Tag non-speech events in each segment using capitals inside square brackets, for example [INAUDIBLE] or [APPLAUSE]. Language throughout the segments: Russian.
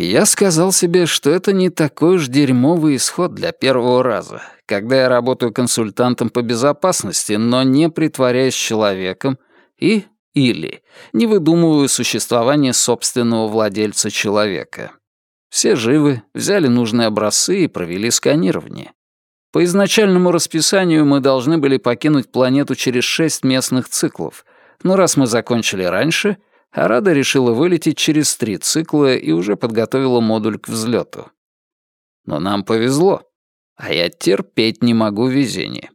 Я сказал себе, что это не такой уж дерьмовый исход для первого раза, когда я работаю консультантом по безопасности, но не притворяясь человеком и или не выдумываю существование собственного владельца человека. Все живы, взяли нужные образцы и провели сканирование. По изначальному расписанию мы должны были покинуть планету через шесть местных циклов, но раз мы закончили раньше, Арада решила вылететь через три цикла и уже подготовила модуль к взлету. Но нам повезло, а я терпеть не могу везение.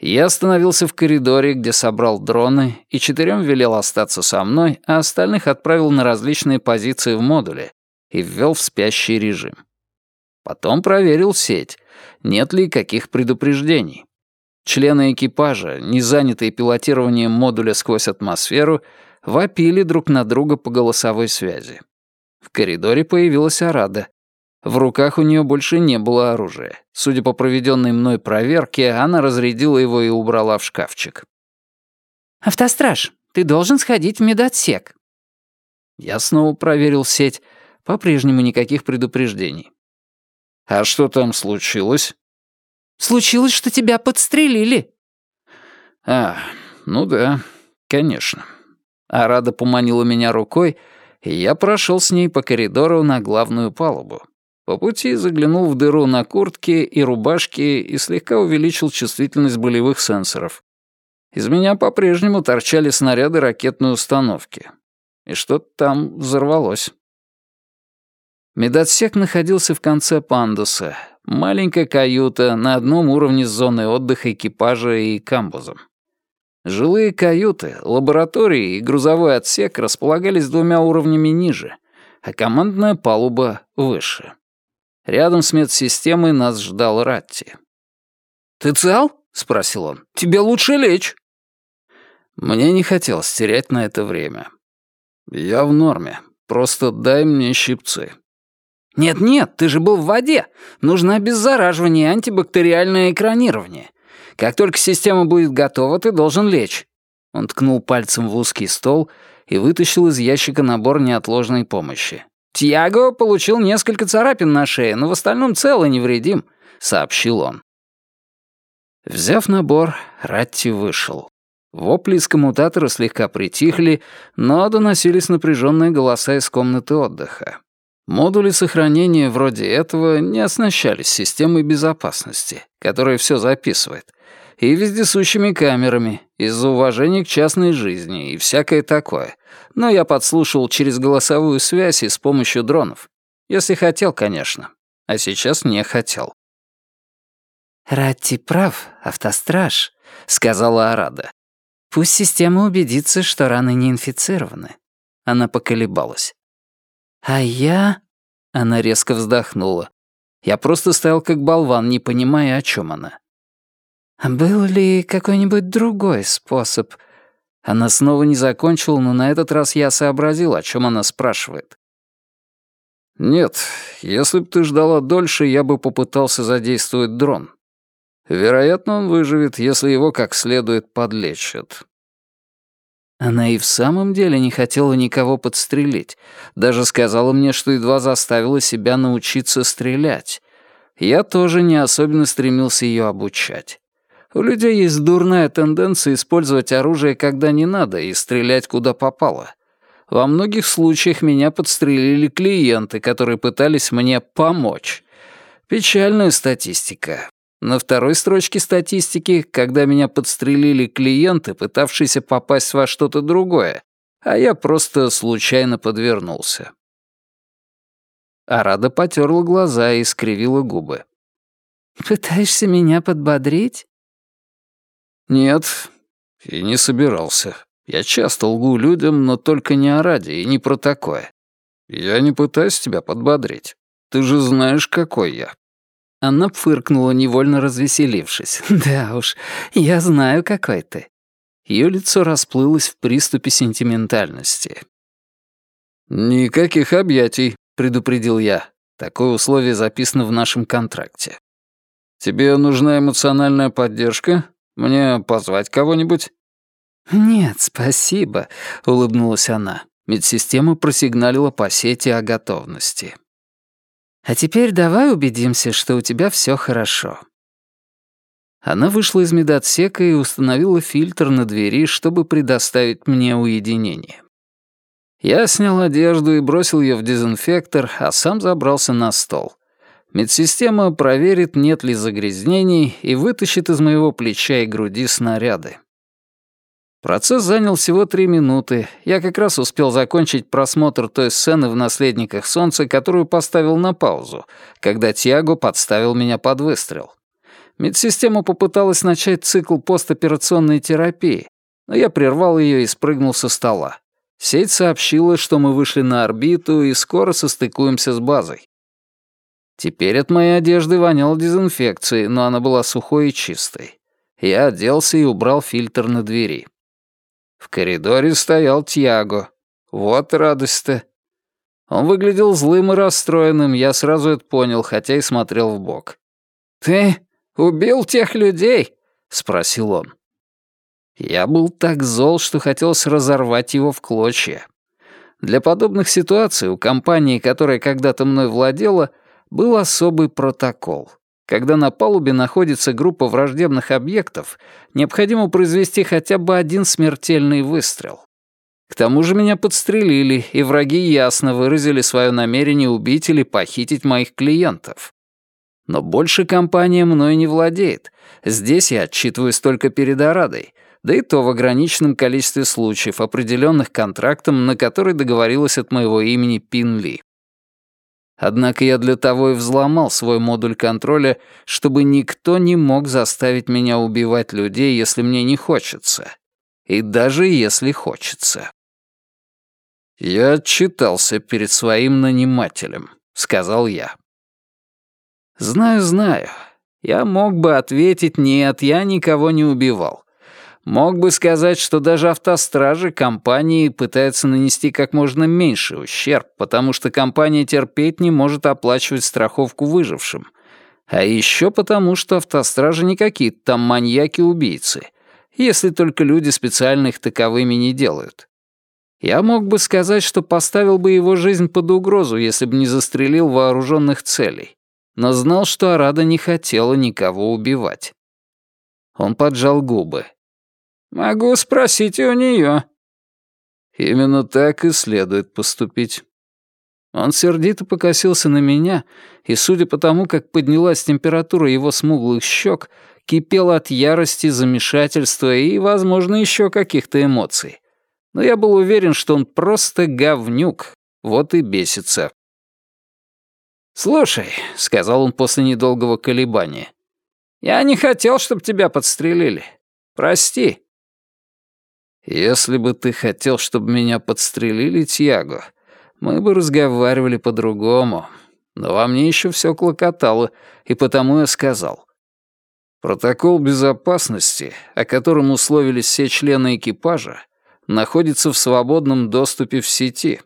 Я остановился в коридоре, где собрал дроны, и четырем велел остаться со мной, а остальных отправил на различные позиции в модуле и ввел в спящий режим. Потом проверил сеть, нет ли каких предупреждений. Члены экипажа, не занятые пилотированием модуля сквозь атмосферу, вопили друг на друга по голосовой связи. В коридоре появилась Арада. В руках у нее больше не было оружия. Судя по проведенной мной проверке, она разрядила его и убрала в шкафчик. «Автостраж, ты должен сходить в медотсек». Я снова проверил сеть. По-прежнему никаких предупреждений. «А что там случилось?» «Случилось, что тебя подстрелили». «А, ну да, конечно». Арада поманила меня рукой, и я прошел с ней по коридору на главную палубу. По пути заглянул в дыру на куртке и рубашке и слегка увеличил чувствительность болевых сенсоров. Из меня по-прежнему торчали снаряды ракетной установки. И что-то там взорвалось. Медотсек находился в конце пандуса. Маленькая каюта на одном уровне с зоной отдыха экипажа и камбузом. Жилые каюты, лаборатории и грузовой отсек располагались двумя уровнями ниже, а командная палуба выше. Рядом с медсистемой нас ждал Ратти. «Ты цел?» — спросил он. «Тебе лучше лечь». Мне не хотелось терять на это время. «Я в норме. Просто дай мне щипцы». «Нет-нет, ты же был в воде. Нужно обеззараживание и антибактериальное экранирование. Как только система будет готова, ты должен лечь». Он ткнул пальцем в узкий стол и вытащил из ящика набор неотложной помощи. «Тьяго получил несколько царапин на шее, но в остальном цел и невредим», — сообщил он. Взяв набор, Ратти вышел. Вопли из коммутатора слегка притихли, но доносились напряженные голоса из комнаты отдыха. Модули сохранения вроде этого не оснащались системой безопасности, которая все записывает, и вездесущими камерами, из-за уважения к частной жизни и всякое такое. Но я подслушал через голосовую связь и с помощью дронов. Если хотел, конечно. А сейчас не хотел. «Ратти прав, автостраж», — сказала Арада. «Пусть система убедится, что раны не инфицированы». Она поколебалась. «А я...» — она резко вздохнула. Я просто стоял как болван, не понимая, о чем она. «Был ли какой-нибудь другой способ?» Она снова не закончила, но на этот раз я сообразил, о чем она спрашивает. «Нет, если бы ты ждала дольше, я бы попытался задействовать дрон. Вероятно, он выживет, если его как следует подлечат. Она и в самом деле не хотела никого подстрелить. Даже сказала мне, что едва заставила себя научиться стрелять. Я тоже не особенно стремился ее обучать. У людей есть дурная тенденция использовать оружие, когда не надо, и стрелять куда попало. Во многих случаях меня подстрелили клиенты, которые пытались мне помочь. Печальная статистика. На второй строчке статистики, когда меня подстрелили клиенты, пытавшиеся попасть во что-то другое, а я просто случайно подвернулся. Арада потерла глаза и скривила губы. «Пытаешься меня подбодрить?» «Нет, и не собирался. Я часто лгу людям, но только не о ради и не про такое. Я не пытаюсь тебя подбодрить. Ты же знаешь, какой я. Она фыркнула, невольно развеселившись. [LAUGHS] «Да уж, я знаю, какой ты». Ее лицо расплылось в приступе сентиментальности. «Никаких объятий», — предупредил я. Такое условие записано в нашем контракте. «Тебе нужна эмоциональная поддержка? Мне позвать кого-нибудь?» «Нет, спасибо», — улыбнулась она. Медсистема просигналила по сети о готовности. «А теперь давай убедимся, что у тебя все хорошо». Она вышла из медотсека и установила фильтр на двери, чтобы предоставить мне уединение. Я снял одежду и бросил ее в дезинфектор, а сам забрался на стол. Медсистема проверит, нет ли загрязнений, и вытащит из моего плеча и груди снаряды. Процесс занял всего три минуты. Я как раз успел закончить просмотр той сцены в «Наследниках солнца», которую поставил на паузу, когда Тиаго подставил меня под выстрел. Медсистема попыталась начать цикл постоперационной терапии, но я прервал ее и спрыгнул со стола. Сеть сообщила, что мы вышли на орбиту и скоро состыкуемся с базой. Теперь от моей одежды воняло дезинфекцией, но она была сухой и чистой. Я оделся и убрал фильтр на двери. В коридоре стоял Тьяго. Вот радость-то. Он выглядел злым и расстроенным, я сразу это понял, хотя и смотрел в бок. «Ты убил тех людей?» — спросил он. Я был так зол, что хотелось разорвать его в клочья. Для подобных ситуаций у компании, которая когда-то мной владела, был особый протокол. Когда на палубе находится группа враждебных объектов, необходимо произвести хотя бы один смертельный выстрел. К тому же меня подстрелили, и враги ясно выразили свое намерение убить или похитить моих клиентов. Но больше компания мной не владеет. Здесь я отчитываюсь только перед Арадой, да и то в ограниченном количестве случаев, определенных контрактом, на который договорилась от моего имени Пин Ли. Однако я для того и взломал свой модуль контроля, чтобы никто не мог заставить меня убивать людей, если мне не хочется. И даже если хочется. «Я отчитался перед своим нанимателем», — сказал я. «Знаю, знаю. Я мог бы ответить «нет, я никого не убивал». Мог бы сказать, что даже автостражи компании пытаются нанести как можно меньше ущерб, потому что компания терпеть не может оплачивать страховку выжившим. А еще потому, что автостражи не какие-то там маньяки-убийцы, если только люди специально их таковыми не делают. Я мог бы сказать, что поставил бы его жизнь под угрозу, если бы не застрелил вооруженных целей, но знал, что Арада не хотела никого убивать. Он поджал губы. «Могу спросить и у нее». «Именно так и следует поступить». Он сердито покосился на меня, и, судя по тому, как поднялась температура его смуглых щек, кипел от ярости, замешательства и, возможно, еще каких-то эмоций. Но я был уверен, что он просто говнюк, вот и бесится. «Слушай», — сказал он после недолгого колебания, — «я не хотел, чтобы тебя подстрелили. Прости». «Если бы ты хотел, чтобы меня подстрелили, Тьяго, мы бы разговаривали по-другому. Но во мне еще все клокотало, и потому я сказал. Протокол безопасности, о котором условились все члены экипажа, находится в свободном доступе в сети».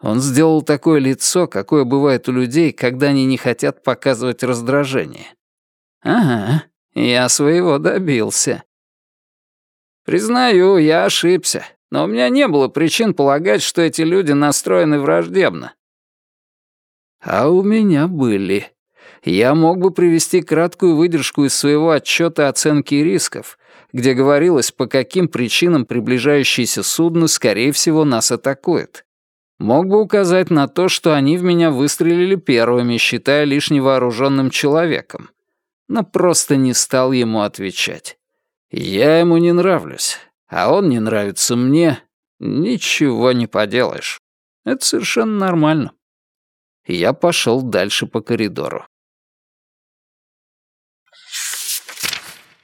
Он сделал такое лицо, какое бывает у людей, когда они не хотят показывать раздражение. «Ага, я своего добился. Признаю, я ошибся, но у меня не было причин полагать, что эти люди настроены враждебно. А у меня были. Я мог бы привести краткую выдержку из своего отчета оценки рисков, где говорилось, по каким причинам приближающееся судно, скорее всего, нас атакует. Мог бы указать на то, что они в меня выстрелили первыми, считая лишь невооруженным человеком. Но просто не стал ему отвечать. Я ему не нравлюсь, а он не нравится мне. Ничего не поделаешь. Это совершенно нормально. Я пошел дальше по коридору.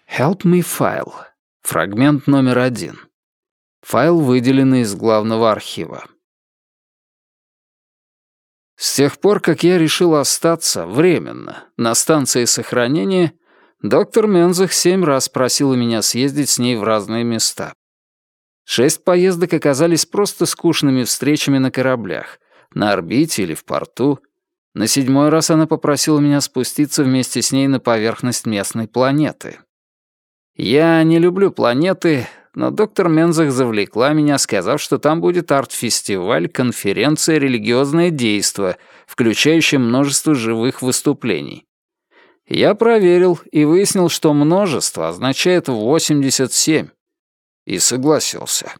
Help me file. Фрагмент номер один. Файл выделенный из главного архива. С тех пор, как я решил остаться временно на станции сохранения, Доктор Мензах семь раз просила меня съездить с ней в разные места. Шесть поездок оказались просто скучными встречами на кораблях, на орбите или в порту. На седьмой раз она попросила меня спуститься вместе с ней на поверхность местной планеты. Я не люблю планеты, но доктор Мензах завлекла меня, сказав, что там будет арт-фестиваль, конференция, религиозное действо, включающее множество живых выступлений. Я проверил и выяснил, что множество означает 87. И согласился.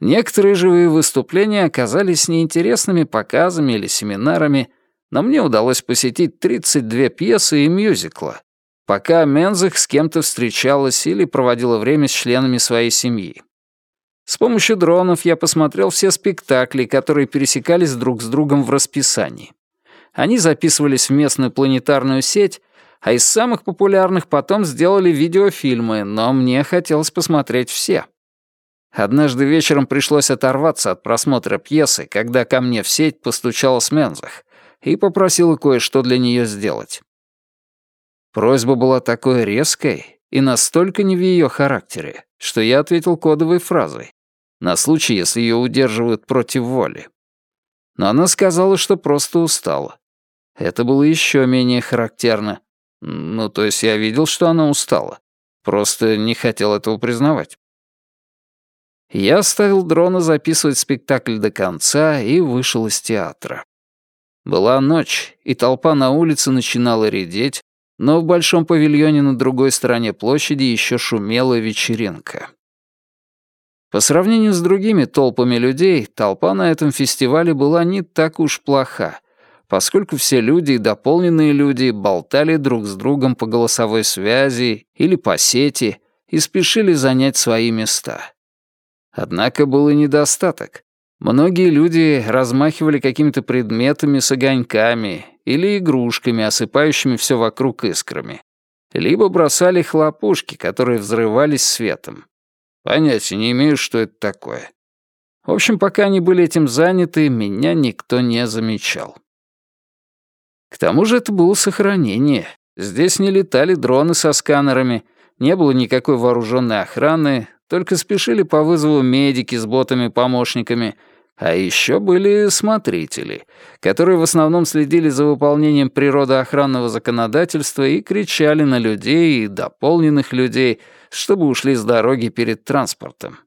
Некоторые живые выступления оказались неинтересными показами или семинарами, но мне удалось посетить 32 пьесы и мюзикла, пока Мензах с кем-то встречалась или проводила время с членами своей семьи. С помощью дронов я посмотрел все спектакли, которые пересекались друг с другом в расписании. Они записывались в местную планетарную сеть, а из самых популярных потом сделали видеофильмы, но мне хотелось посмотреть все. Однажды вечером пришлось оторваться от просмотра пьесы, когда ко мне в сеть постучала Смензах и попросила кое-что для нее сделать. Просьба была такой резкой и настолько не в ее характере, что я ответил кодовой фразой, на случай, если ее удерживают против воли. Но она сказала, что просто устала. Это было еще менее характерно. Ну, то есть я видел, что она устала. Просто не хотел этого признавать. Я оставил дрона записывать спектакль до конца и вышел из театра. Была ночь, и толпа на улице начинала редеть, но в большом павильоне на другой стороне площади еще шумела вечеринка. По сравнению с другими толпами людей, толпа на этом фестивале была не так уж плоха, поскольку все люди и дополненные люди болтали друг с другом по голосовой связи или по сети и спешили занять свои места. Однако был и недостаток. Многие люди размахивали какими-то предметами с огоньками или игрушками, осыпающими все вокруг искрами. Либо бросали хлопушки, которые взрывались светом. Понятия не имею, что это такое. В общем, пока они были этим заняты, меня никто не замечал. К тому же это было сохранение. Здесь не летали дроны со сканерами, не было никакой вооруженной охраны, только спешили по вызову медики с ботами-помощниками, а еще были смотрители, которые в основном следили за выполнением природоохранного законодательства и кричали на людей и дополненных людей, чтобы ушли с дороги перед транспортом.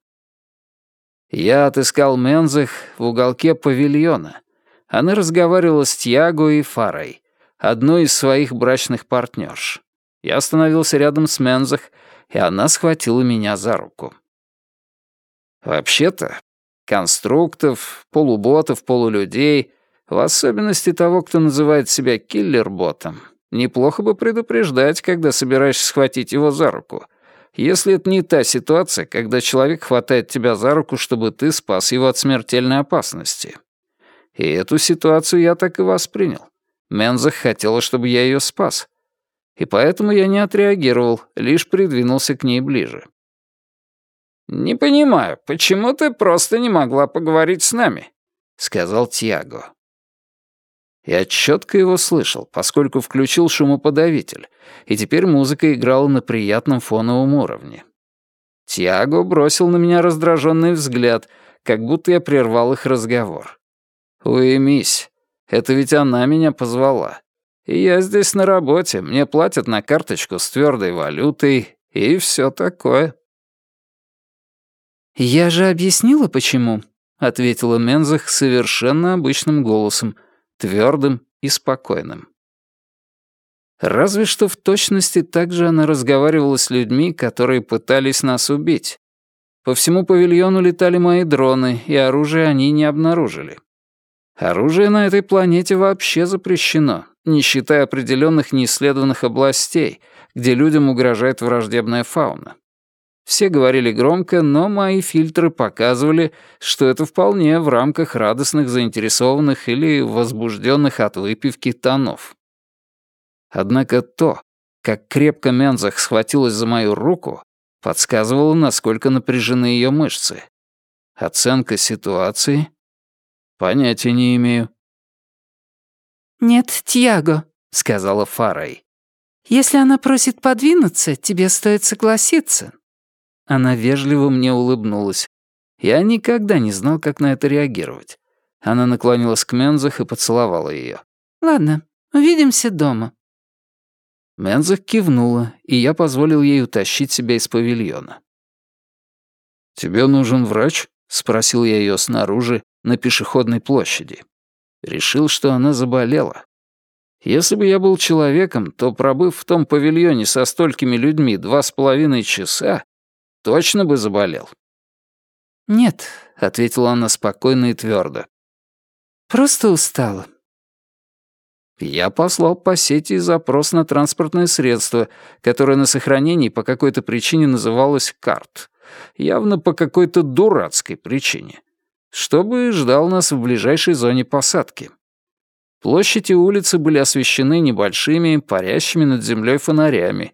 Я отыскал Мензах в уголке павильона, она разговаривала с Тьяго и Фарой, одной из своих брачных партнерш. Я остановился рядом с Мензах, и она схватила меня за руку. Вообще-то, конструктов, полуботов, полулюдей, в особенности того, кто называет себя киллер-ботом, неплохо бы предупреждать, когда собираешься схватить его за руку, если это не та ситуация, когда человек хватает тебя за руку, чтобы ты спас его от смертельной опасности. И эту ситуацию я так и воспринял. Мензах хотела, чтобы я ее спас. И поэтому я не отреагировал, лишь придвинулся к ней ближе. «Не понимаю, почему ты просто не могла поговорить с нами?» — сказал Тиаго. Я четко его слышал, поскольку включил шумоподавитель, и теперь музыка играла на приятном фоновом уровне. Тиаго бросил на меня раздраженный взгляд, как будто я прервал их разговор. «Уймись. Это ведь она меня позвала. И я здесь на работе, мне платят на карточку с твердой валютой и все такое». «Я же объяснила, почему», — ответила Мензах совершенно обычным голосом, твердым и спокойным. Разве что в точности так же она разговаривала с людьми, которые пытались нас убить. По всему павильону летали мои дроны, и оружие они не обнаружили. Оружие на этой планете вообще запрещено, не считая определенных неисследованных областей, где людям угрожает враждебная фауна. Все говорили громко, но мои фильтры показывали, что это вполне в рамках радостных, заинтересованных или возбужденных от выпивки тонов. Однако то, как крепко Мензах схватилась за мою руку, подсказывало, насколько напряжены ее мышцы. Оценка ситуации «Понятия не имею». «Нет, Тьяго», — сказала Фарой. «Если она просит подвинуться, тебе стоит согласиться». Она вежливо мне улыбнулась. Я никогда не знал, как на это реагировать. Она наклонилась к Мензах и поцеловала ее. «Ладно, увидимся дома». Мензах кивнула, и я позволил ей утащить себя из павильона. «Тебе нужен врач?» — спросил я ее снаружи, на пешеходной площади. Решил, что она заболела. Если бы я был человеком, то, пробыв в том павильоне со столькими людьми два с половиной часа, точно бы заболел. «Нет», — ответила она спокойно и твердо. «Просто устала». Я послал по сети запрос на транспортное средство, которое на сохранении по какой-то причине называлось «карт». Явно по какой-то дурацкой причине. Чтобы ждал нас в ближайшей зоне посадки. Площади улицы были освещены небольшими, парящими над землей фонарями,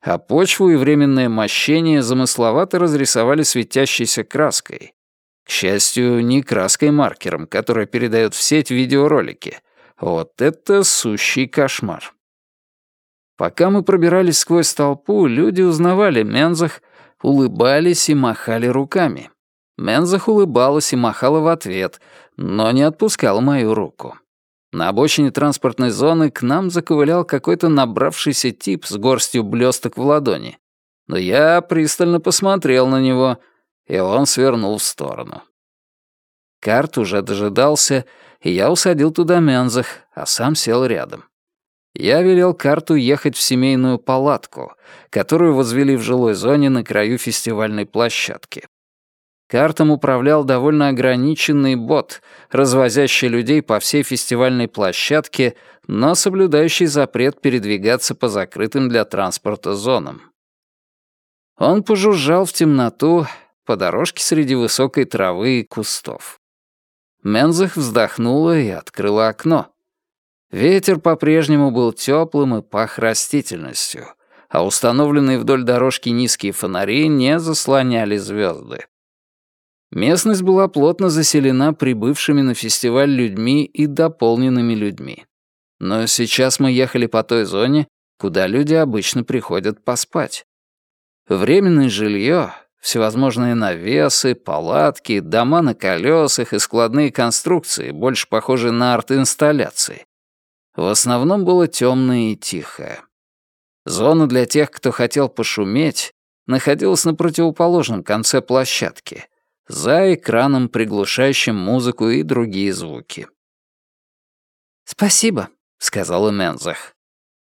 а почву и временное мощение замысловато разрисовали светящейся краской. К счастью, не краской-маркером, которая передает в сеть видеоролики. Вот это сущий кошмар. Пока мы пробирались сквозь толпу, люди узнавали Мензах, улыбались и махали руками. Мензах улыбалась и махала в ответ, но не отпускала мою руку. На обочине транспортной зоны к нам заковылял какой-то набравшийся тип с горстью блесток в ладони. Но я пристально посмотрел на него, и он свернул в сторону. Карт уже дожидался, и я усадил туда Мензах, а сам сел рядом. Я велел карту ехать в семейную палатку, которую возвели в жилой зоне на краю фестивальной площадки. Картом управлял довольно ограниченный бот, развозящий людей по всей фестивальной площадке, но соблюдающий запрет передвигаться по закрытым для транспорта зонам. Он пожужжал в темноту по дорожке среди высокой травы и кустов. Мензах вздохнула и открыла окно. Ветер по-прежнему был теплым и пах растительностью, а установленные вдоль дорожки низкие фонари не заслоняли звезды. Местность была плотно заселена прибывшими на фестиваль людьми и дополненными людьми. Но сейчас мы ехали по той зоне, куда люди обычно приходят поспать. Временное жилье, всевозможные навесы, палатки, дома на колесах и складные конструкции, больше похожие на арт-инсталляции. В основном было темное и тихое. Зона для тех, кто хотел пошуметь, находилась на противоположном конце площадки — за экраном, приглушающим музыку и другие звуки. «Спасибо», — сказала Мензах.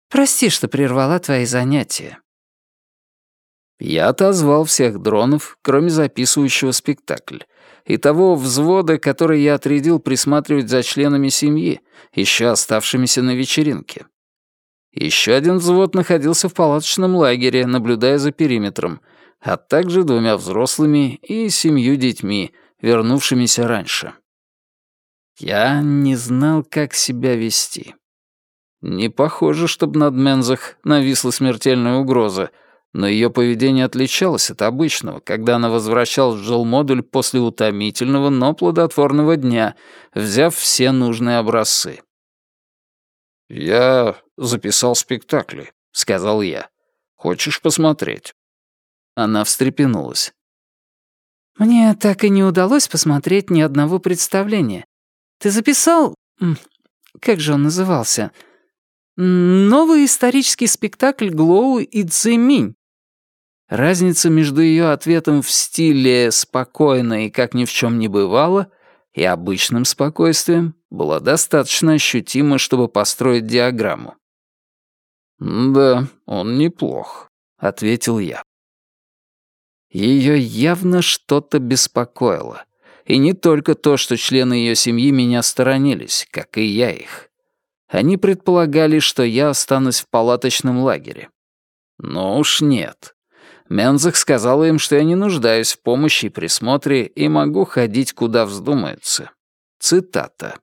«Прости, что прервала твои занятия». Я отозвал всех дронов, кроме записывающего спектакль, и того взвода, который я отрядил присматривать за членами семьи, еще оставшимися на вечеринке. Еще один взвод находился в палаточном лагере, наблюдая за периметром, а также двумя взрослыми и семью детьми, вернувшимися раньше. Я не знал, как себя вести. Не похоже, чтобы над Мензах нависла смертельная угроза, но ее поведение отличалось от обычного, когда она возвращалась в жилмодуль после утомительного, но плодотворного дня, взяв все нужные образцы. «Я записал спектакли», — сказал я. «Хочешь посмотреть?» Она встрепенулась. «Мне так и не удалось посмотреть ни одного представления. Ты записал... Как же он назывался? Новый исторический спектакль Глоу и Цзэминь». Разница между ее ответом в стиле «спокойно и как ни в чем не бывало» и обычным спокойствием была достаточно ощутима, чтобы построить диаграмму. «Да, он неплох», — ответил я. Ее явно что-то беспокоило. И не только то, что члены ее семьи меня сторонились, как и я их. Они предполагали, что я останусь в палаточном лагере. Но уж нет. Мензах сказала им, что я не нуждаюсь в помощи и присмотре и могу ходить, куда вздумается. Цитата.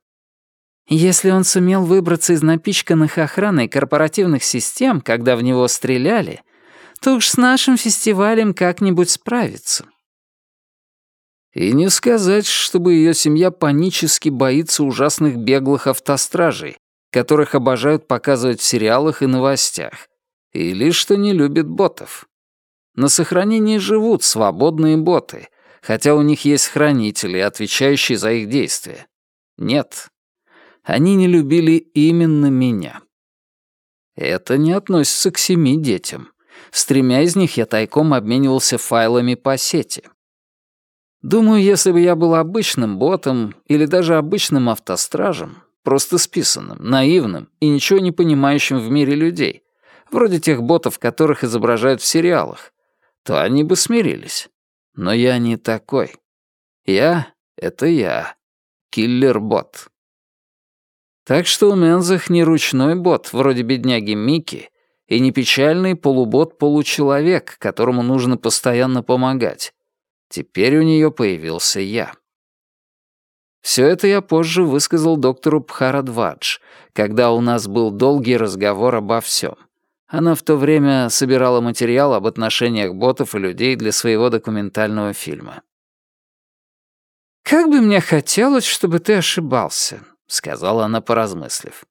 «Если он сумел выбраться из напичканных охраной корпоративных систем, когда в него стреляли, то уж с нашим фестивалем как-нибудь справится». И не сказать, чтобы ее семья панически боится ужасных беглых автостражей, которых обожают показывать в сериалах и новостях, или что не любит ботов. На сохранении живут свободные боты, хотя у них есть хранители, отвечающие за их действия. Нет, они не любили именно меня. Это не относится к семи детям. С тремя из них я тайком обменивался файлами по сети. Думаю, если бы я был обычным ботом или даже обычным автостражем, просто списанным, наивным и ничего не понимающим в мире людей, вроде тех ботов, которых изображают в сериалах, то они бы смирились. Но я не такой. Я — это я. Киллер-бот. Так что у Мензах не ручной бот, вроде бедняги Микки, и не печальный полубот-получеловек, которому нужно постоянно помогать. Теперь у нее появился я. Все это я позже высказал доктору Пхарадвадж, когда у нас был долгий разговор обо всем. Она в то время собирала материал об отношениях ботов и людей для своего документального фильма. «Как бы мне хотелось, чтобы ты ошибался», — сказала она, поразмыслив.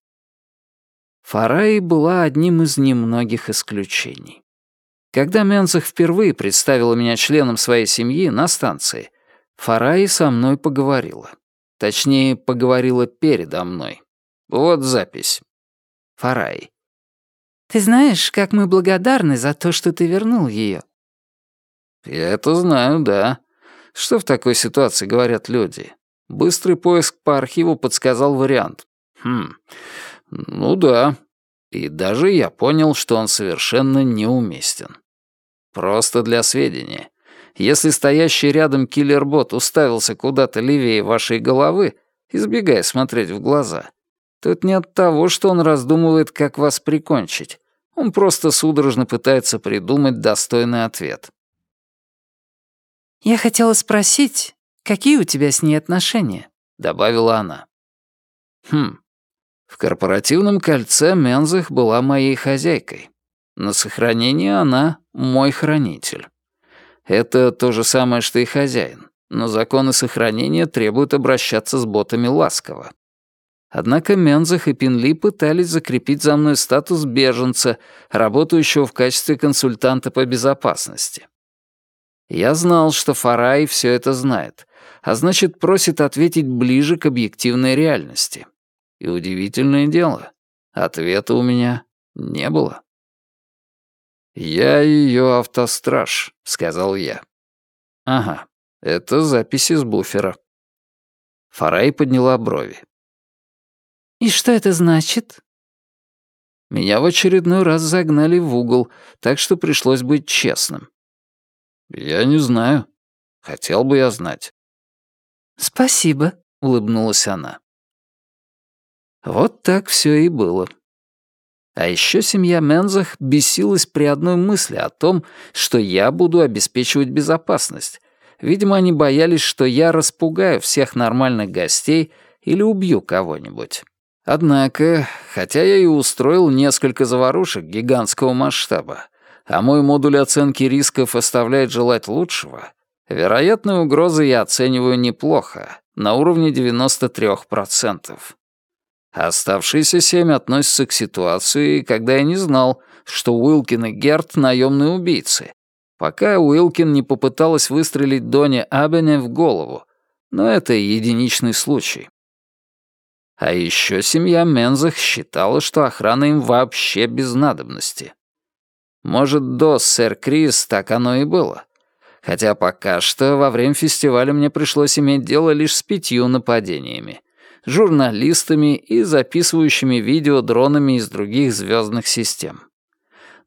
Фараи была одним из немногих исключений. Когда Менцах впервые представила меня членом своей семьи на станции, Фараи со мной поговорила. Точнее, поговорила передо мной. Вот запись. Фараи. Ты знаешь, как мы благодарны за то, что ты вернул ее. Я это знаю, да. Что в такой ситуации говорят люди? Быстрый поиск по архиву подсказал вариант. Хм, ну да. И даже я понял, что он совершенно неуместен. Просто для сведения. Если стоящий рядом киллер-бот уставился куда-то левее вашей головы, избегая смотреть в глаза, Тут не от того, что он раздумывает, как вас прикончить. Он просто судорожно пытается придумать достойный ответ. «Я хотела спросить, какие у тебя с ней отношения?» — добавила она. «Хм. В корпоративном кольце Мензах была моей хозяйкой. На сохранение она — мой хранитель. Это то же самое, что и хозяин, но законы сохранения требуют обращаться с ботами ласково. Однако Мензах и Пинли пытались закрепить за мной статус беженца, работающего в качестве консультанта по безопасности. Я знал, что Фарай все это знает, а значит, просит ответить ближе к объективной реальности. И удивительное дело, ответа у меня не было. «Я ее автостраж», — сказал я. «Ага, это запись из буфера». Фарай подняла брови. «И что это значит?» Меня в очередной раз загнали в угол, так что пришлось быть честным. «Я не знаю. Хотел бы я знать». «Спасибо», — улыбнулась она. Вот так все и было. А еще семья Мензах бесилась при одной мысли о том, что я буду обеспечивать безопасность. Видимо, они боялись, что я распугаю всех нормальных гостей или убью кого-нибудь. Однако, хотя я и устроил несколько заварушек гигантского масштаба, а мой модуль оценки рисков оставляет желать лучшего, вероятные угрозы я оцениваю неплохо, на уровне 93%. Оставшиеся семь относятся к ситуации, когда я не знал, что Уилкин и Герт — наемные убийцы, пока Уилкин не попыталась выстрелить Доне Абене в голову, но это единичный случай. А еще семья Мензах считала, что охрана им вообще без надобности. Может, до сэр Крис так оно и было. Хотя пока что во время фестиваля мне пришлось иметь дело лишь с пятью нападениями. Журналистами и записывающими видео дронами из других звездных систем.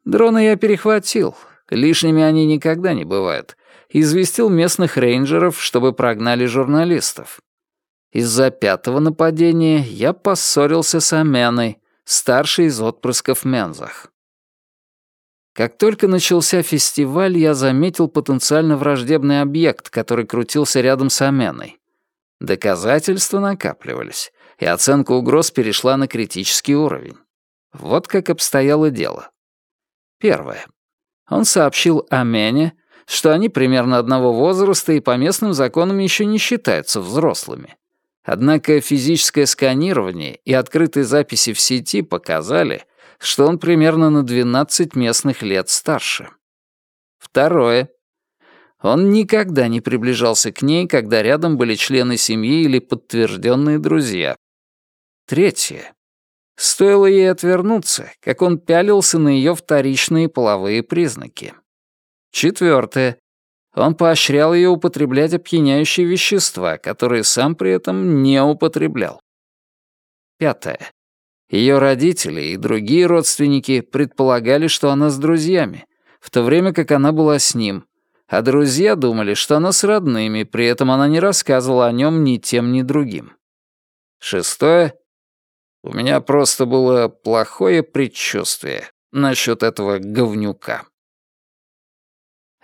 Дроны я перехватил, лишними они никогда не бывают, известил местных рейнджеров, чтобы прогнали журналистов. Из-за пятого нападения я поссорился с Аменой, старшей из отпрысков Мензах. Как только начался фестиваль, я заметил потенциально враждебный объект, который крутился рядом с Аменой. Доказательства накапливались, и оценка угроз перешла на критический уровень. Вот как обстояло дело. Первое. Он сообщил Амене, что они примерно одного возраста и по местным законам еще не считаются взрослыми. Однако физическое сканирование и открытые записи в сети показали, что он примерно на 12 местных лет старше. Второе. Он никогда не приближался к ней, когда рядом были члены семьи или подтвержденные друзья. Третье. Стоило ей отвернуться, как он пялился на ее вторичные половые признаки. Четвертое. Он поощрял ее употреблять опьяняющие вещества, которые сам при этом не употреблял. Пятое. Ее родители и другие родственники предполагали, что она с друзьями, в то время как она была с ним, а друзья думали, что она с родными, при этом она не рассказывала о нем ни тем, ни другим. Шестое. У меня просто было плохое предчувствие насчет этого говнюка.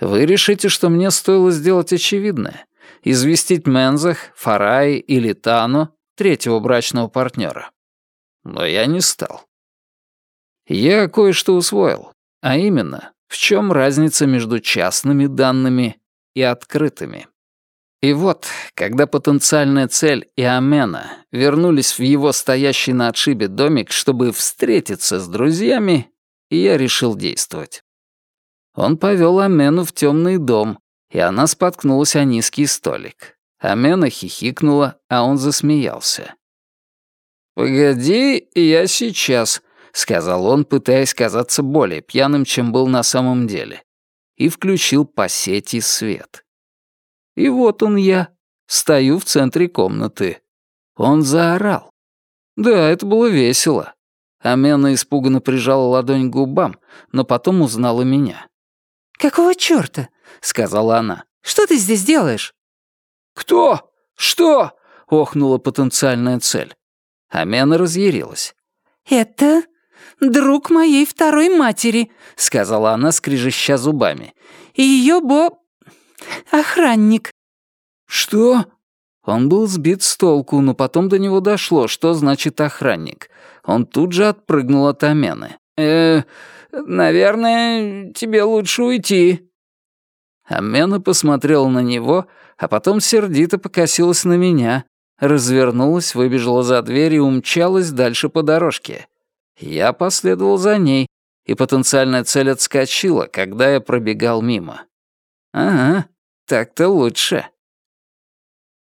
Вы решите, что мне стоило сделать очевидное — известить Мензах, Фарай или Тану, третьего брачного партнера. Но я не стал. Я кое-что усвоил, а именно, в чем разница между частными данными и открытыми. И вот, когда потенциальная цель и Амена вернулись в его стоящий на отшибе домик, чтобы встретиться с друзьями, я решил действовать. Он повел Амену в темный дом, и она споткнулась о низкий столик. Амена хихикнула, а он засмеялся. «Погоди, я сейчас», — сказал он, пытаясь казаться более пьяным, чем был на самом деле, и включил по сети свет. И вот он я, стою в центре комнаты. Он заорал. Да, это было весело. Амена испуганно прижала ладонь к губам, но потом узнала меня. «Какого чёрта?» — сказала она. «Что ты здесь делаешь?» «Кто? Что?» — охнула потенциальная цель. Амена разъярилась. «Это друг моей второй матери», — сказала она, скрежеща зубами. «И её бо... охранник». «Что?» Он был сбит с толку, но потом до него дошло, что значит охранник. Он тут же отпрыгнул от Амены. «Э, наверное, тебе лучше уйти». Амена посмотрела на него, а потом сердито покосилась на меня, развернулась, выбежала за дверь и умчалась дальше по дорожке. Я последовал за ней, и потенциальная цель отскочила, когда я пробегал мимо. «Ага, так-то лучше».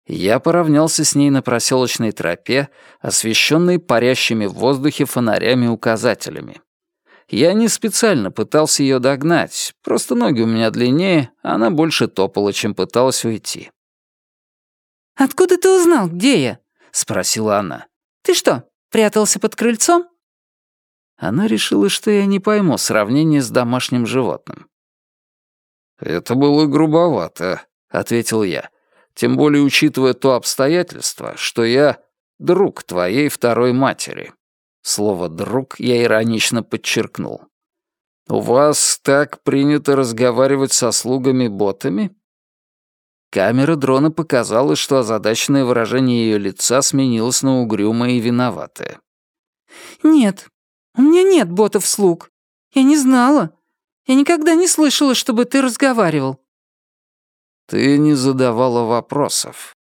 Я поравнялся с ней на проселочной тропе, освещенной парящими в воздухе фонарями-указателями. Я не специально пытался ее догнать, просто ноги у меня длиннее, а она больше топала, чем пыталась уйти. «Откуда ты узнал, где я?» — спросила она. «Ты что, прятался под крыльцом?» Она решила, что я не пойму сравнение с домашним животным. «Это было грубовато», — ответил я тем более учитывая то обстоятельство, что я друг твоей второй матери. Слово «друг» я иронично подчеркнул. У вас так принято разговаривать со слугами-ботами? Камера дрона показала, что озадаченное выражение ее лица сменилось на угрюмое и виноватое. «Нет, у меня нет ботов-слуг. Я не знала. Я никогда не слышала, чтобы ты разговаривал. Ты не задавала вопросов.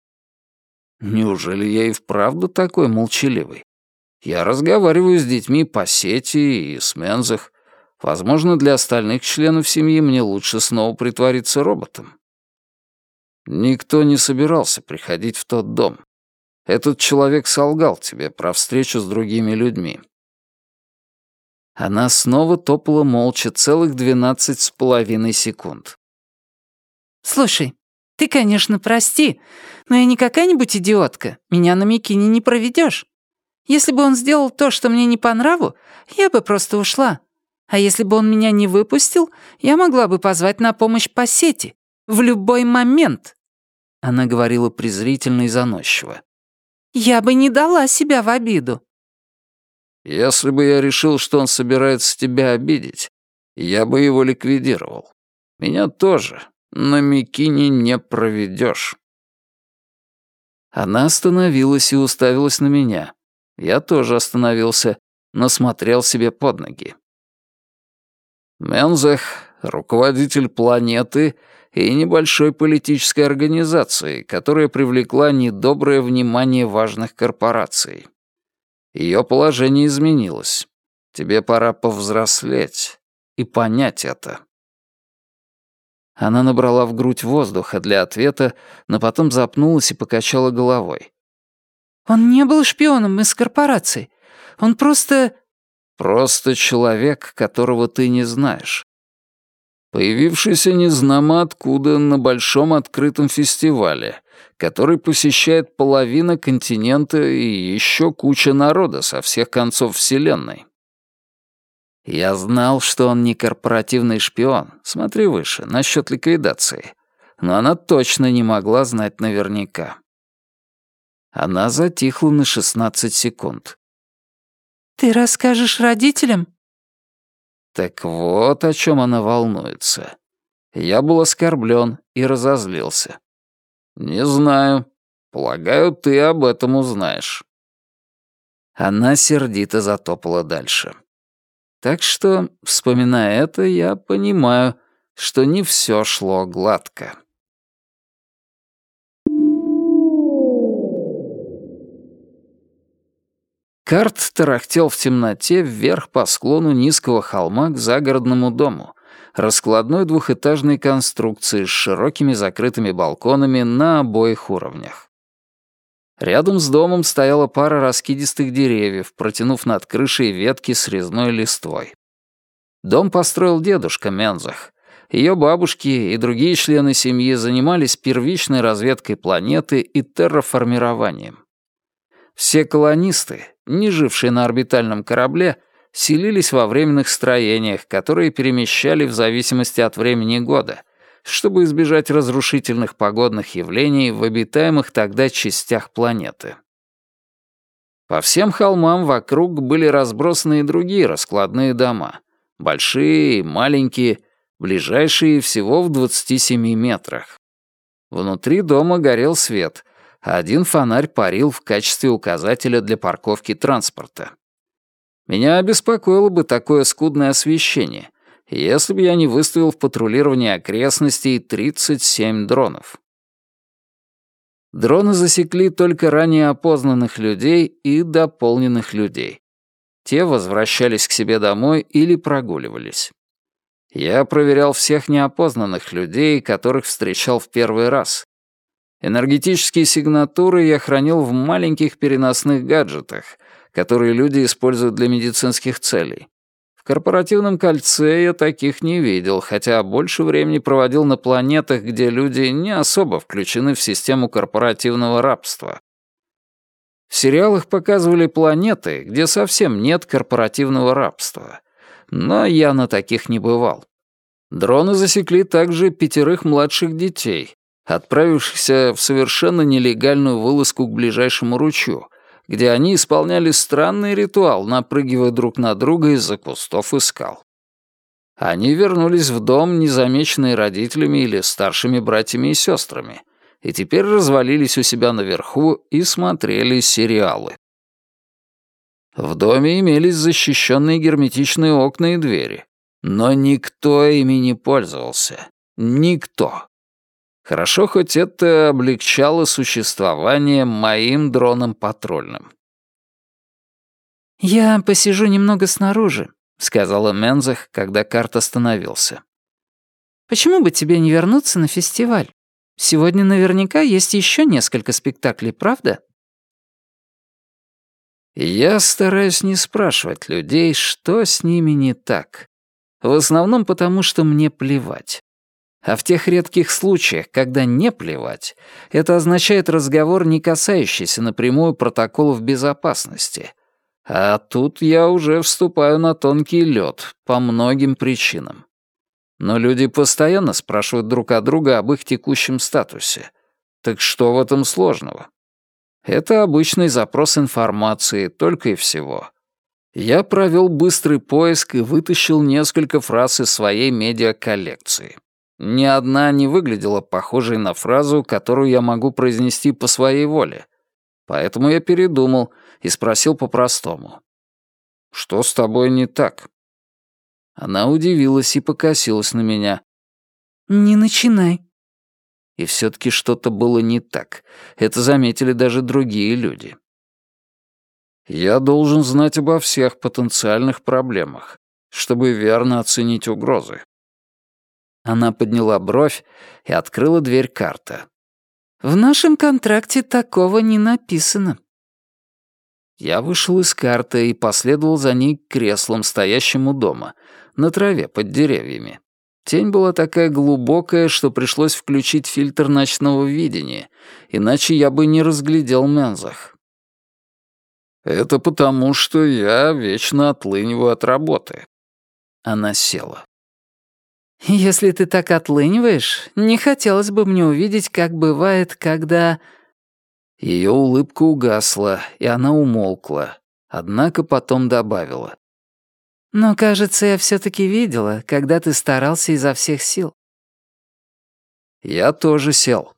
Неужели я и вправду такой молчаливый? Я разговариваю с детьми по сети и с Мензах. Возможно, для остальных членов семьи мне лучше снова притвориться роботом. Никто не собирался приходить в тот дом. Этот человек солгал тебе про встречу с другими людьми. Она снова топала молча целых двенадцать с половиной секунд. «Слушай, ты, конечно, прости, но я не какая-нибудь идиотка. Меня на Микине не проведешь. Если бы он сделал то, что мне не по нраву, я бы просто ушла. А если бы он меня не выпустил, я могла бы позвать на помощь по сети. В любой момент». Она говорила презрительно и заносчиво. «Я бы не дала себя в обиду». «Если бы я решил, что он собирается тебя обидеть, я бы его ликвидировал. Меня тоже, на Микине не проведешь. Она остановилась и уставилась на меня. Я тоже остановился, но смотрел себе под ноги. Мензах — руководитель планеты и небольшой политической организации, которая привлекла недоброе внимание важных корпораций. Ее положение изменилось. Тебе пора повзрослеть и понять это. Она набрала в грудь воздуха для ответа, но потом запнулась и покачала головой. «Он не был шпионом из корпорации. Он просто...» «Просто человек, которого ты не знаешь». Появившийся незнамо откуда на большом открытом фестивале, который посещает половина континента и еще куча народа со всех концов Вселенной. Я знал, что он не корпоративный шпион, смотри выше, насчет ликвидации. Но она точно не могла знать наверняка. Она затихла на 16 секунд. «Ты расскажешь родителям?» Так вот о чем она волнуется. Я был оскорблен и разозлился. «Не знаю. Полагаю, ты об этом узнаешь». Она сердито затопала дальше. Так что, вспоминая это, я понимаю, что не все шло гладко. Карт тарахтел в темноте вверх по склону низкого холма к загородному дому, раскладной двухэтажной конструкции с широкими закрытыми балконами на обоих уровнях. Рядом с домом стояла пара раскидистых деревьев, протянув над крышей ветки с резной листвой. Дом построил дедушка Мензах. Ее бабушки и другие члены семьи занимались первичной разведкой планеты и терраформированием. Все колонисты, не жившие на орбитальном корабле, селились во временных строениях, которые перемещали в зависимости от времени года, чтобы избежать разрушительных погодных явлений в обитаемых тогда частях планеты. По всем холмам вокруг были разбросаны и другие раскладные дома. Большие маленькие, ближайшие всего в 27 метрах. Внутри дома горел свет — один фонарь парил в качестве указателя для парковки транспорта. Меня обеспокоило бы такое скудное освещение, если бы я не выставил в патрулирование окрестностей 37 дронов. Дроны засекли только ранее опознанных людей и дополненных людей. Те возвращались к себе домой или прогуливались. Я проверял всех неопознанных людей, которых встречал в первый раз, Энергетические сигнатуры я хранил в маленьких переносных гаджетах, которые люди используют для медицинских целей. В корпоративном кольце я таких не видел, хотя больше времени проводил на планетах, где люди не особо включены в систему корпоративного рабства. В сериалах показывали планеты, где совсем нет корпоративного рабства. Но я на таких не бывал. Дроны засекли также пятерых младших детей, отправившихся в совершенно нелегальную вылазку к ближайшему ручью, где они исполняли странный ритуал, напрыгивая друг на друга из-за кустов и скал. Они вернулись в дом, незамеченные родителями или старшими братьями и сестрами, и теперь развалились у себя наверху и смотрели сериалы. В доме имелись защищенные герметичные окна и двери, но никто ими не пользовался. Никто. Хорошо, хоть это облегчало существование моим дроном патрульным. «Я посижу немного снаружи», — сказала Мензах, когда карт остановился. «Почему бы тебе не вернуться на фестиваль? Сегодня наверняка есть еще несколько спектаклей, правда?» Я стараюсь не спрашивать людей, что с ними не так. В основном потому, что мне плевать. А в тех редких случаях, когда не плевать, это означает разговор, не касающийся напрямую протоколов безопасности. А тут я уже вступаю на тонкий лед по многим причинам. Но люди постоянно спрашивают друг о друга об их текущем статусе. Так что в этом сложного? Это обычный запрос информации, только и всего. Я провел быстрый поиск и вытащил несколько фраз из своей медиаколлекции. Ни одна не выглядела похожей на фразу, которую я могу произнести по своей воле. Поэтому я передумал и спросил по-простому. «Что с тобой не так?» Она удивилась и покосилась на меня. «Не начинай». И все-таки что-то было не так. Это заметили даже другие люди. Я должен знать обо всех потенциальных проблемах, чтобы верно оценить угрозы. Она подняла бровь и открыла дверь карта. «В нашем контракте такого не написано». Я вышел из карты и последовал за ней к креслам, стоящим у дома, на траве под деревьями. Тень была такая глубокая, что пришлось включить фильтр ночного видения, иначе я бы не разглядел Мензах. «Это потому, что я вечно отлыниваю от работы». Она села. «Если ты так отлыниваешь, не хотелось бы мне увидеть, как бывает, когда...» Ее улыбка угасла, и она умолкла, однако потом добавила. «Но, кажется, я все таки видела, когда ты старался изо всех сил». Я тоже сел.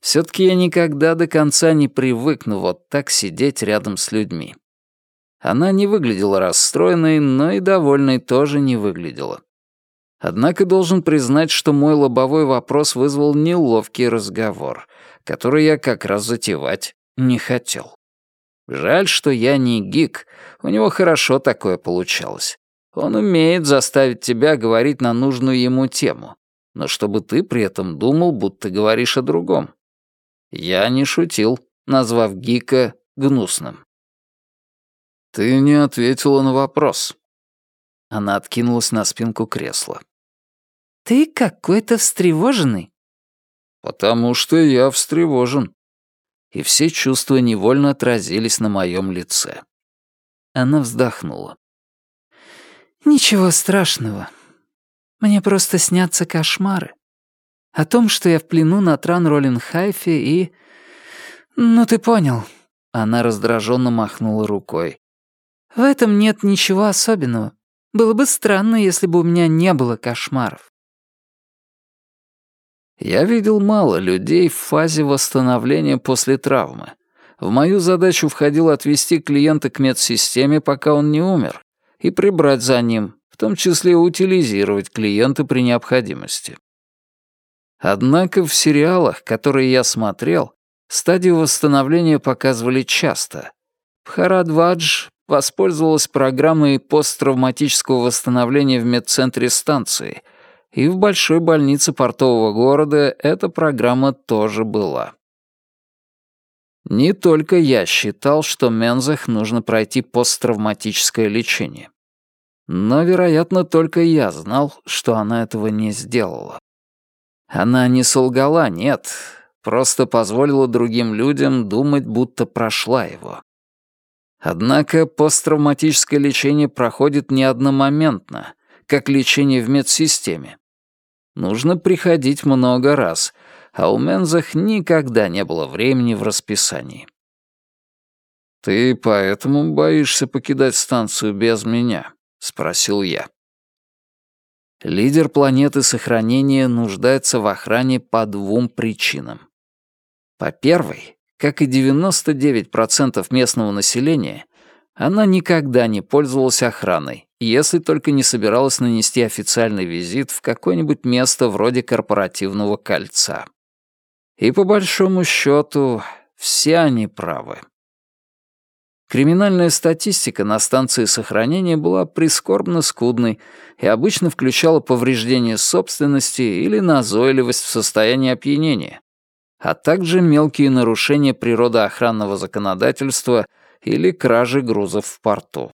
все таки я никогда до конца не привыкну вот так сидеть рядом с людьми. Она не выглядела расстроенной, но и довольной тоже не выглядела. Однако должен признать, что мой лобовой вопрос вызвал неловкий разговор, который я как раз затевать не хотел. Жаль, что я не гик, у него хорошо такое получалось. Он умеет заставить тебя говорить на нужную ему тему, но чтобы ты при этом думал, будто говоришь о другом. Я не шутил, назвав гика гнусным. «Ты не ответила на вопрос». Она откинулась на спинку кресла. «Ты какой-то встревоженный». «Потому что я встревожен». И все чувства невольно отразились на моем лице. Она вздохнула. «Ничего страшного. Мне просто снятся кошмары. О том, что я в плену на Тран-Роллин-Хайфе и... Ну, ты понял». Она раздраженно махнула рукой. «В этом нет ничего особенного. Было бы странно, если бы у меня не было кошмаров. Я видел мало людей в фазе восстановления после травмы. В мою задачу входило отвести клиента к медсистеме, пока он не умер, и прибрать за ним, в том числе утилизировать клиента при необходимости. Однако в сериалах, которые я смотрел, стадию восстановления показывали часто. Пхарадвадж воспользовалась программой посттравматического восстановления в медцентре станции — и в большой больнице портового города эта программа тоже была. Не только я считал, что Мензах нужно пройти посттравматическое лечение. Но, вероятно, только я знал, что она этого не сделала. Она не солгала, нет, просто позволила другим людям думать, будто прошла его. Однако посттравматическое лечение проходит не одномоментно, как лечение в медсистеме. Нужно приходить много раз, а у Мензах никогда не было времени в расписании. «Ты поэтому боишься покидать станцию без меня?» — спросил я. Лидер планеты сохранения нуждается в охране по двум причинам. По первой, как и 99% местного населения, она никогда не пользовалась охраной если только не собиралась нанести официальный визит в какое-нибудь место вроде корпоративного кольца. И по большому счету, все они правы. Криминальная статистика на станции сохранения была прискорбно скудной и обычно включала повреждение собственности или назойливость в состоянии опьянения, а также мелкие нарушения природоохранного законодательства или кражи грузов в порту.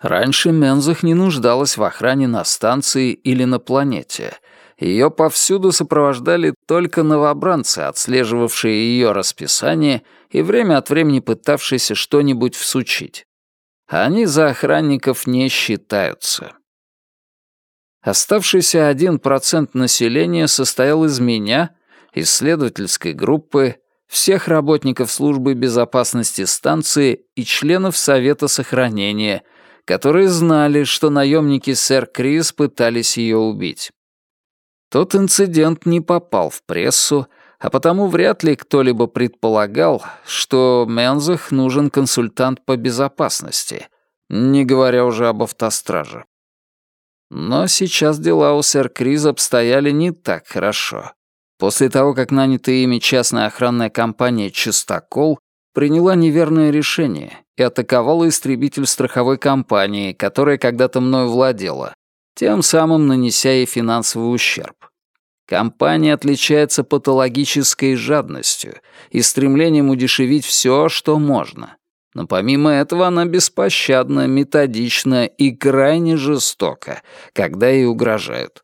Раньше Мензах не нуждалась в охране на станции или на планете. Ее повсюду сопровождали только новобранцы, отслеживавшие ее расписание и время от времени пытавшиеся что-нибудь всучить. Они за охранников не считаются. Оставшийся один процент населения состоял из меня, исследовательской группы, всех работников службы безопасности станции и членов Совета сохранения — которые знали, что наемники сэр Крис пытались ее убить. Тот инцидент не попал в прессу, а потому вряд ли кто-либо предполагал, что Мензах нужен консультант по безопасности, не говоря уже об автостраже. Но сейчас дела у сэр Крис обстояли не так хорошо. После того, как нанятая ими частная охранная компания «Чистокол» приняла неверное решение и атаковала истребитель страховой компании, которая когда-то мной владела, тем самым нанеся ей финансовый ущерб. Компания отличается патологической жадностью и стремлением удешевить все, что можно. Но помимо этого она беспощадна, методична и крайне жестока, когда ей угрожают.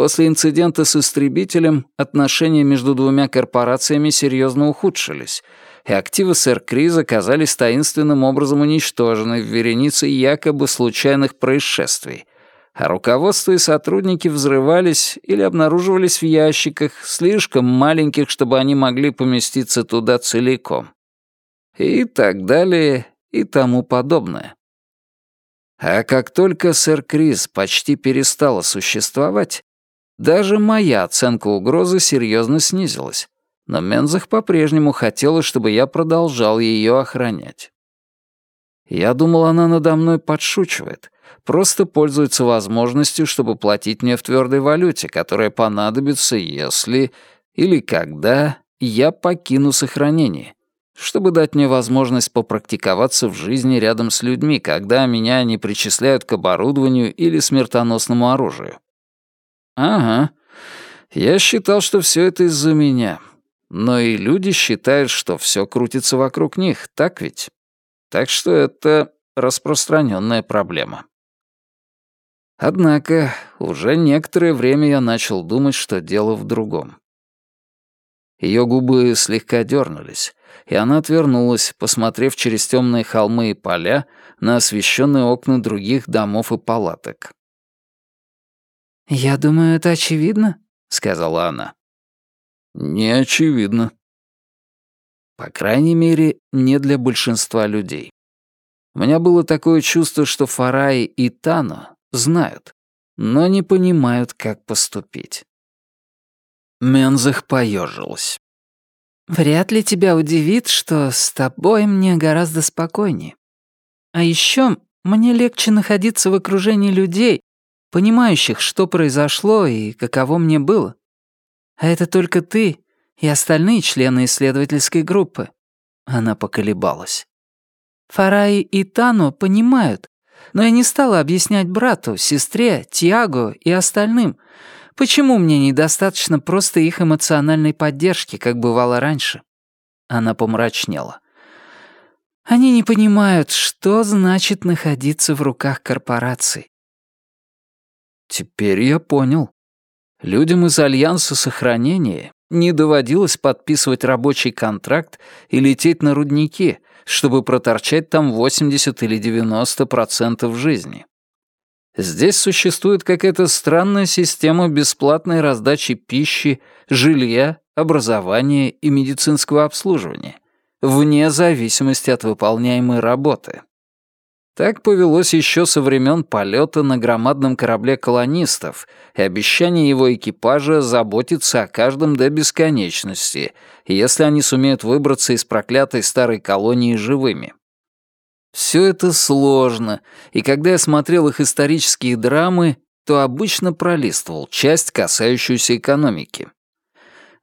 После инцидента с истребителем отношения между двумя корпорациями серьезно ухудшились, и активы сэр Криз оказались таинственным образом уничтожены в веренице якобы случайных происшествий, а руководство и сотрудники взрывались или обнаруживались в ящиках, слишком маленьких, чтобы они могли поместиться туда целиком. И так далее, и тому подобное. А как только сэр Крис почти перестала существовать, даже моя оценка угрозы серьезно снизилась, но Мензах по-прежнему хотела, чтобы я продолжал ее охранять. Я думал, она надо мной подшучивает, просто пользуется возможностью, чтобы платить мне в твердой валюте, которая понадобится, если или когда я покину сохранение, чтобы дать мне возможность попрактиковаться в жизни рядом с людьми, когда меня не причисляют к оборудованию или смертоносному оружию. Ага, я считал, что все это из-за меня. Но и люди считают, что все крутится вокруг них, так ведь? Так что это распространенная проблема. Однако уже некоторое время я начал думать, что дело в другом. Ее губы слегка дернулись, и она отвернулась, посмотрев через темные холмы и поля на освещенные окна других домов и палаток. «Я думаю, это очевидно», — сказала она. «Не очевидно». По крайней мере, не для большинства людей. У меня было такое чувство, что Фараи и Тано знают, но не понимают, как поступить. Мензах поежилась. «Вряд ли тебя удивит, что с тобой мне гораздо спокойнее. А еще мне легче находиться в окружении людей, понимающих, что произошло и каково мне было. А это только ты и остальные члены исследовательской группы». Она поколебалась. Фараи и Тану понимают, но я не стала объяснять брату, сестре, Тиаго и остальным, почему мне недостаточно просто их эмоциональной поддержки, как бывало раньше. Она помрачнела. Они не понимают, что значит находиться в руках корпораций. Теперь я понял. Людям из Альянса сохранения не доводилось подписывать рабочий контракт и лететь на рудники, чтобы проторчать там 80 или 90% жизни. Здесь существует какая-то странная система бесплатной раздачи пищи, жилья, образования и медицинского обслуживания, вне зависимости от выполняемой работы. Так повелось еще со времен полета на громадном корабле колонистов и обещание его экипажа заботиться о каждом до бесконечности, если они сумеют выбраться из проклятой старой колонии живыми. Все это сложно, и когда я смотрел их исторические драмы, то обычно пролистывал часть, касающуюся экономики.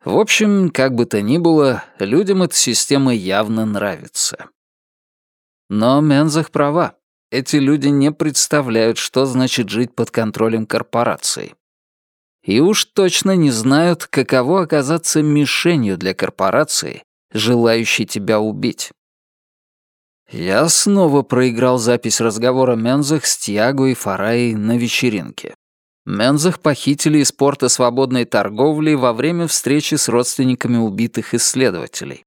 В общем, как бы то ни было, людям эта система явно нравится. Но Мензах права. Эти люди не представляют, что значит жить под контролем корпорации. И уж точно не знают, каково оказаться мишенью для корпорации, желающей тебя убить. Я снова проиграл запись разговора Мензах с Тиаго и Фараей на вечеринке. Мензах похитили из порта свободной торговли во время встречи с родственниками убитых исследователей.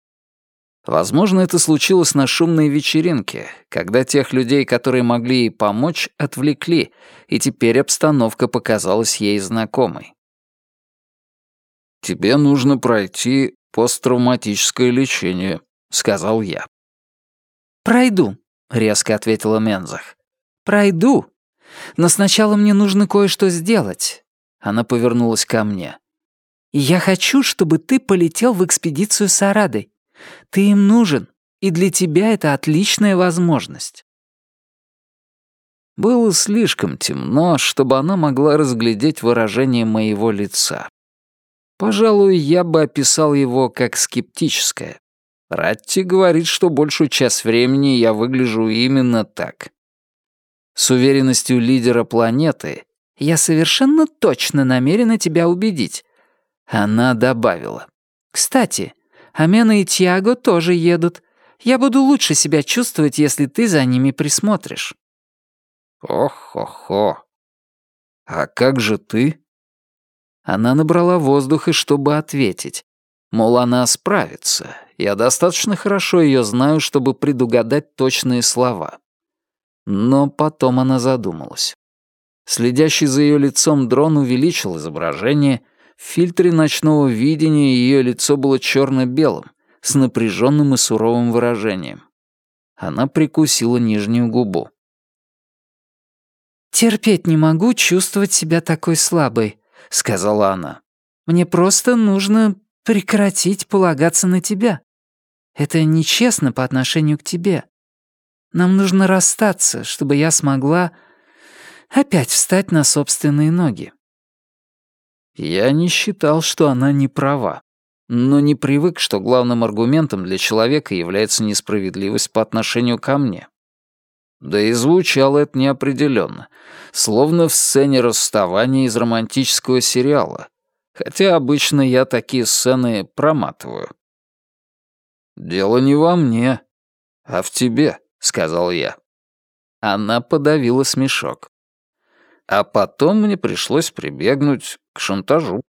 Возможно, это случилось на шумной вечеринке, когда тех людей, которые могли ей помочь, отвлекли, и теперь обстановка показалась ей знакомой. «Тебе нужно пройти посттравматическое лечение», — сказал я. «Пройду», — резко ответила Мензах. «Пройду. Но сначала мне нужно кое-что сделать». Она повернулась ко мне. «Я хочу, чтобы ты полетел в экспедицию с Арадой. Ты им нужен, и для тебя это отличная возможность». Было слишком темно, чтобы она могла разглядеть выражение моего лица. Пожалуй, я бы описал его как скептическое. Ратти говорит, что большую часть времени я выгляжу именно так. С уверенностью лидера планеты я совершенно точно намерена тебя убедить. Она добавила. «Кстати, Амена и Тиаго тоже едут. Я буду лучше себя чувствовать, если ты за ними присмотришь». «Ох-хо-хо. А как же ты?» Она набрала воздуха, чтобы ответить. Мол, она справится. Я достаточно хорошо ее знаю, чтобы предугадать точные слова. Но потом она задумалась. Следящий за ее лицом дрон увеличил изображение. В фильтре ночного видения ее лицо было черно-белым, с напряженным и суровым выражением. Она прикусила нижнюю губу. «Терпеть не могу чувствовать себя такой слабой», — сказала она. «Мне просто нужно прекратить полагаться на тебя. Это нечестно по отношению к тебе. Нам нужно расстаться, чтобы я смогла опять встать на собственные ноги». Я не считал, что она не права, но не привык, что главным аргументом для человека является несправедливость по отношению ко мне. Да и звучало это неопределенно, словно в сцене расставания из романтического сериала, хотя обычно я такие сцены проматываю. «Дело не во мне, а в тебе», — сказал я. Она подавила смешок. А потом мне пришлось прибегнуть к шантажу.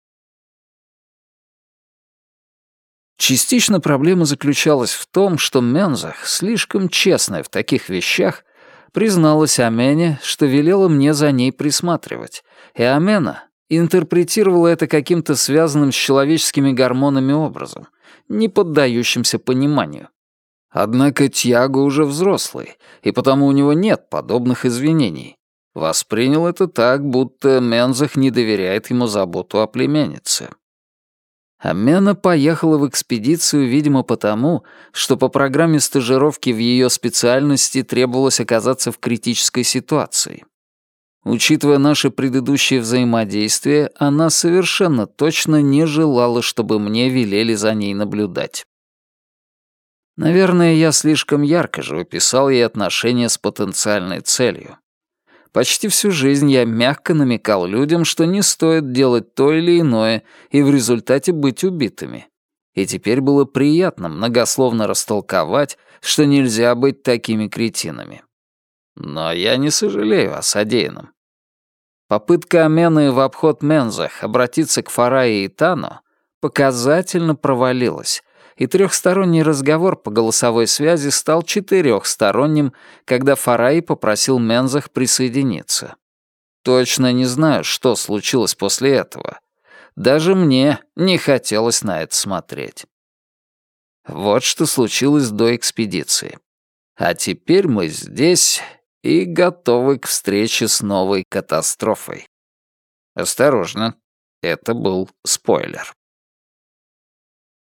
Частично проблема заключалась в том, что Мензах, слишком честная в таких вещах, призналась Амене, что велела мне за ней присматривать, и Амена интерпретировала это каким-то связанным с человеческими гормонами образом, не поддающимся пониманию. Однако Тьяго уже взрослый, и потому у него нет подобных извинений. Воспринял это так, будто Мензах не доверяет ему заботу о племяннице. Амена поехала в экспедицию, видимо, потому, что по программе стажировки в ее специальности требовалось оказаться в критической ситуации. Учитывая наше предыдущее взаимодействие, она совершенно точно не желала, чтобы мне велели за ней наблюдать. Наверное, я слишком ярко живописал ей отношения с потенциальной целью. Почти всю жизнь я мягко намекал людям, что не стоит делать то или иное и в результате быть убитыми. И теперь было приятно многословно растолковать, что нельзя быть такими кретинами. Но я не сожалею о содеянном. Попытка Амены в обход Мензах обратиться к Фарае и Тану показательно провалилась, и трехсторонний разговор по голосовой связи стал четырехсторонним, когда Фарай попросил Мензах присоединиться. Точно не знаю, что случилось после этого. Даже мне не хотелось на это смотреть. Вот что случилось до экспедиции. А теперь мы здесь и готовы к встрече с новой катастрофой. Осторожно, это был спойлер.